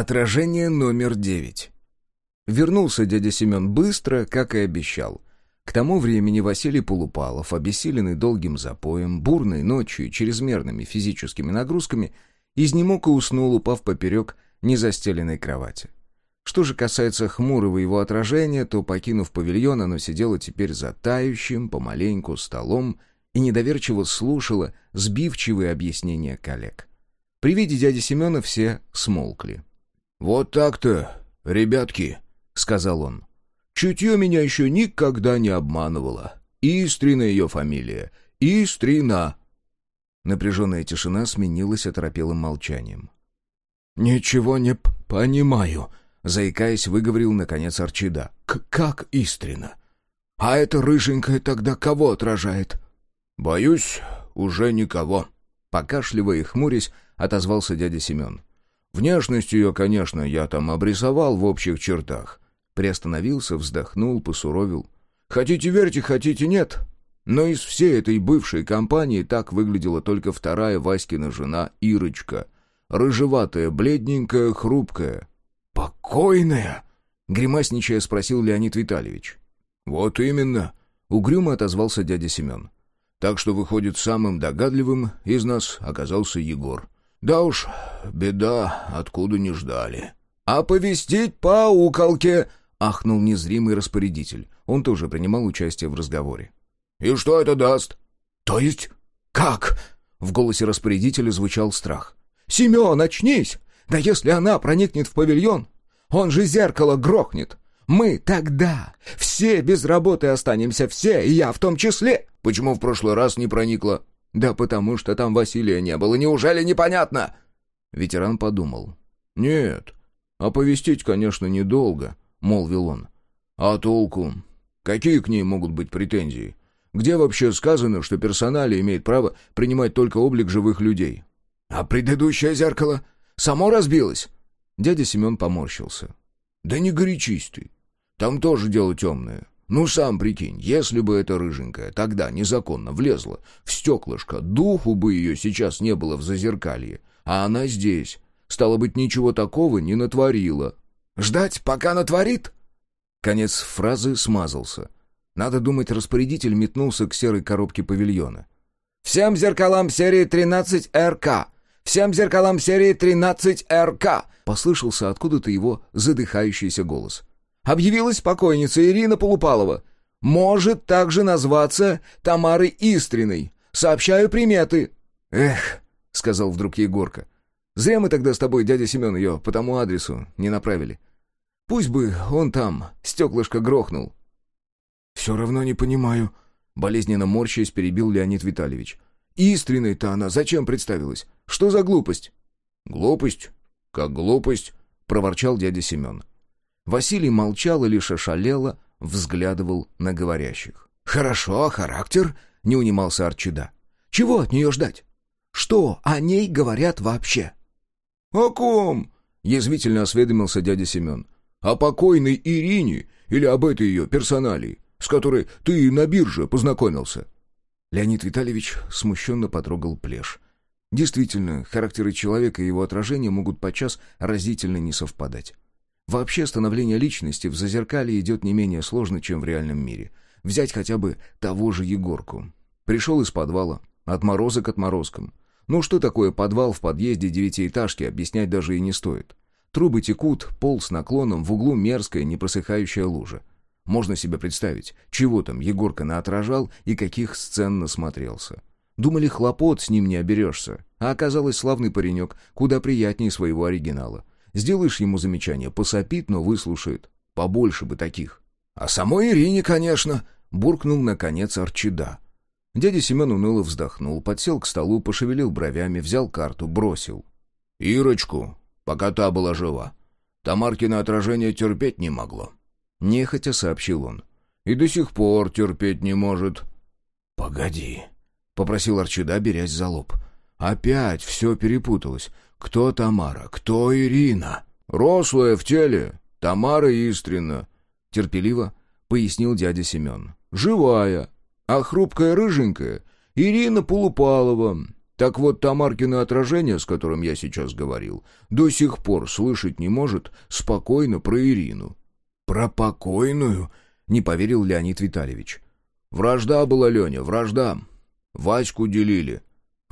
Отражение номер девять. Вернулся дядя Семен быстро, как и обещал. К тому времени Василий Полупалов, обессиленный долгим запоем, бурной ночью и чрезмерными физическими нагрузками, изнемог и уснул, упав поперек незастеленной кровати. Что же касается хмурого его отражения, то, покинув павильон, оно сидело теперь за тающим, помаленьку, столом и недоверчиво слушало сбивчивые объяснения коллег. При виде дяди Семена все смолкли. «Вот так-то, ребятки», — сказал он. «Чутье меня еще никогда не обманывало. Истрина ее фамилия. Истрина». Напряженная тишина сменилась оторопелым молчанием. «Ничего не понимаю», — заикаясь, выговорил, наконец, Арчида. «Как Истрина? А эта рыженькая тогда кого отражает?» «Боюсь, уже никого», — покашливая и хмурясь, отозвался дядя Семен. Внешность ее, конечно, я там обрисовал в общих чертах. Приостановился, вздохнул, посуровил. Хотите верьте, хотите нет. Но из всей этой бывшей компании так выглядела только вторая Васькина жена Ирочка. Рыжеватая, бледненькая, хрупкая. «Покойная?» — гримасничая спросил Леонид Витальевич. «Вот именно», — угрюмо отозвался дядя Семен. «Так что, выходит, самым догадливым из нас оказался Егор. Да уж, беда, откуда не ждали. «Оповестить по уколке!» — ахнул незримый распорядитель. Он тоже принимал участие в разговоре. «И что это даст?» «То есть как?» — в голосе распорядителя звучал страх. «Семен, очнись! Да если она проникнет в павильон, он же зеркало грохнет! Мы тогда все без работы останемся, все, и я в том числе!» «Почему в прошлый раз не проникла?» «Да потому что там Василия не было. Неужели непонятно?» Ветеран подумал. «Нет, оповестить, конечно, недолго», — молвил он. «А толку? Какие к ней могут быть претензии? Где вообще сказано, что персонали имеет право принимать только облик живых людей?» «А предыдущее зеркало само разбилось?» Дядя Семен поморщился. «Да не горячись ты. Там тоже дело темное. Ну, сам прикинь, если бы эта рыженькая тогда незаконно влезла в стеклышко, духу бы ее сейчас не было в зазеркалье, а она здесь. Стало быть, ничего такого не натворила. «Ждать, пока натворит?» Конец фразы смазался. Надо думать, распорядитель метнулся к серой коробке павильона. «Всем зеркалам серии 13 РК! Всем зеркалам серии 13 РК!» Послышался откуда-то его задыхающийся голос. Объявилась покойница Ирина Полупалова. Может также назваться Тамарой Истриной. Сообщаю приметы». «Эх», — сказал вдруг Егорка, — «зря мы тогда с тобой, дядя Семен, ее по тому адресу не направили. Пусть бы он там стеклышко грохнул». «Все равно не понимаю», — болезненно морщаясь перебил Леонид Витальевич. «Истриной-то она зачем представилась? Что за глупость?» «Глупость? Как глупость?» — проворчал дядя Семен. Василий молчал и лишь ошалело взглядывал на говорящих. «Хорошо, характер?» — не унимался Арчида. «Чего от нее ждать? Что о ней говорят вообще?» «О ком?» — язвительно осведомился дядя Семен. «О покойной Ирине или об этой ее персоналии, с которой ты на бирже познакомился?» Леонид Витальевич смущенно потрогал плешь. Действительно, характеры человека и его отражения могут подчас разительно не совпадать. Вообще становление личности в зазеркалье идет не менее сложно, чем в реальном мире. Взять хотя бы того же Егорку. Пришел из подвала, отморозок отморозком. Ну что такое подвал в подъезде девятиэтажки, объяснять даже и не стоит. Трубы текут, пол с наклоном, в углу мерзкая, непросыхающая лужа. Можно себе представить, чего там Егорка наотражал и каких сцен насмотрелся. Думали, хлопот с ним не оберешься, а оказалось славный паренек, куда приятнее своего оригинала. Сделаешь ему замечание, посопит, но выслушает. Побольше бы таких. А самой Ирине, конечно, буркнул, наконец, Арчида. Дядя Семен уныло вздохнул, подсел к столу, пошевелил бровями, взял карту, бросил. «Ирочку, пока та была жива. Тамаркино отражение терпеть не могло». Нехотя сообщил он. «И до сих пор терпеть не может». «Погоди», — попросил Арчида, берясь за лоб. «Опять все перепуталось. Кто Тамара? Кто Ирина? Рослая в теле. Тамара Истрина. Терпеливо пояснил дядя Семен. Живая. А хрупкая рыженькая Ирина Полупалова. Так вот, Тамаркино отражение, с которым я сейчас говорил, до сих пор слышать не может спокойно про Ирину». «Про покойную?» — не поверил Леонид Витальевич. «Вражда была, Леня, вражда. Ваську делили».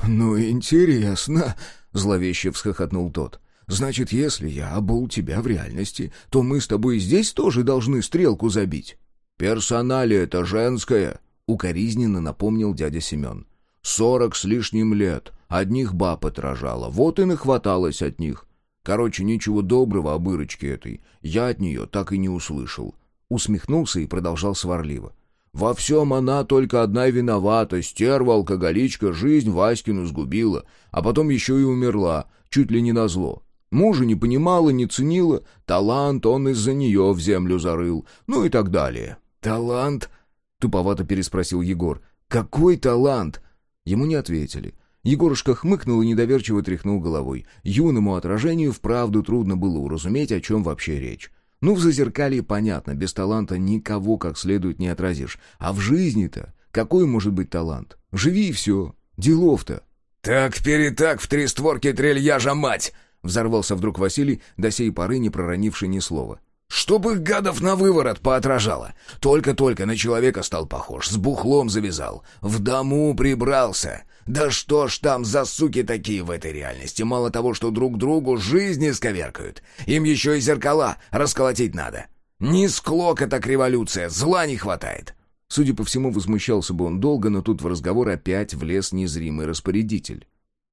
«Ну, интересно», — зловеще всхохотнул тот. «Значит, если я обул тебя в реальности, то мы с тобой здесь тоже должны стрелку забить». «Персоналия это женская», — укоризненно напомнил дядя Семен. «Сорок с лишним лет. Одних баб отражала. Вот и нахваталась от них. Короче, ничего доброго об Ирочке этой. Я от нее так и не услышал». Усмехнулся и продолжал сварливо. «Во всем она только одна виновата. Стерва, алкоголичка, жизнь Васькину сгубила. А потом еще и умерла, чуть ли не назло. Мужа не понимала, не ценила. Талант он из-за нее в землю зарыл. Ну и так далее». «Талант?» — туповато переспросил Егор. «Какой талант?» Ему не ответили. Егорушка хмыкнул и недоверчиво тряхнул головой. Юному отражению вправду трудно было уразуметь, о чем вообще речь. Ну, в зазеркалье понятно, без таланта никого как следует не отразишь. А в жизни-то какой может быть талант? Живи и все. Делов-то. «Так-перетак в три створки трельяжа мать!» Взорвался вдруг Василий, до сей поры не проронивший ни слова. Чтоб их гадов на выворот поотражало. Только-только на человека стал похож, с бухлом завязал, в дому прибрался. Да что ж там за суки такие в этой реальности? Мало того, что друг другу жизни сковеркают, им еще и зеркала расколотить надо. Ни склока так революция, зла не хватает. Судя по всему, возмущался бы он долго, но тут в разговор опять влез незримый распорядитель.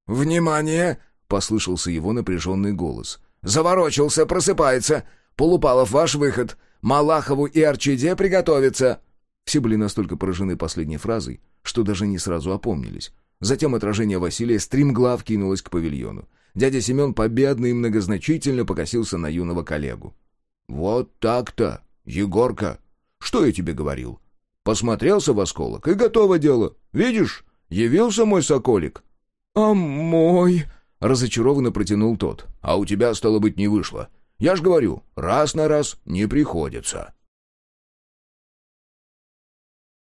«Внимание!» — послышался его напряженный голос. «Заворочился, просыпается!» Полупалов, ваш выход. Малахову и Арчиде приготовиться!» Все были настолько поражены последней фразой, что даже не сразу опомнились. Затем отражение Василия стримглав кинулось к павильону. Дядя Семен победно и многозначительно покосился на юного коллегу. «Вот так-то, Егорка! Что я тебе говорил? Посмотрелся в осколок, и готово дело. Видишь, явился мой соколик». «А мой...» — разочарованно протянул тот. «А у тебя, стало быть, не вышло. Я ж говорю, раз на раз не приходится».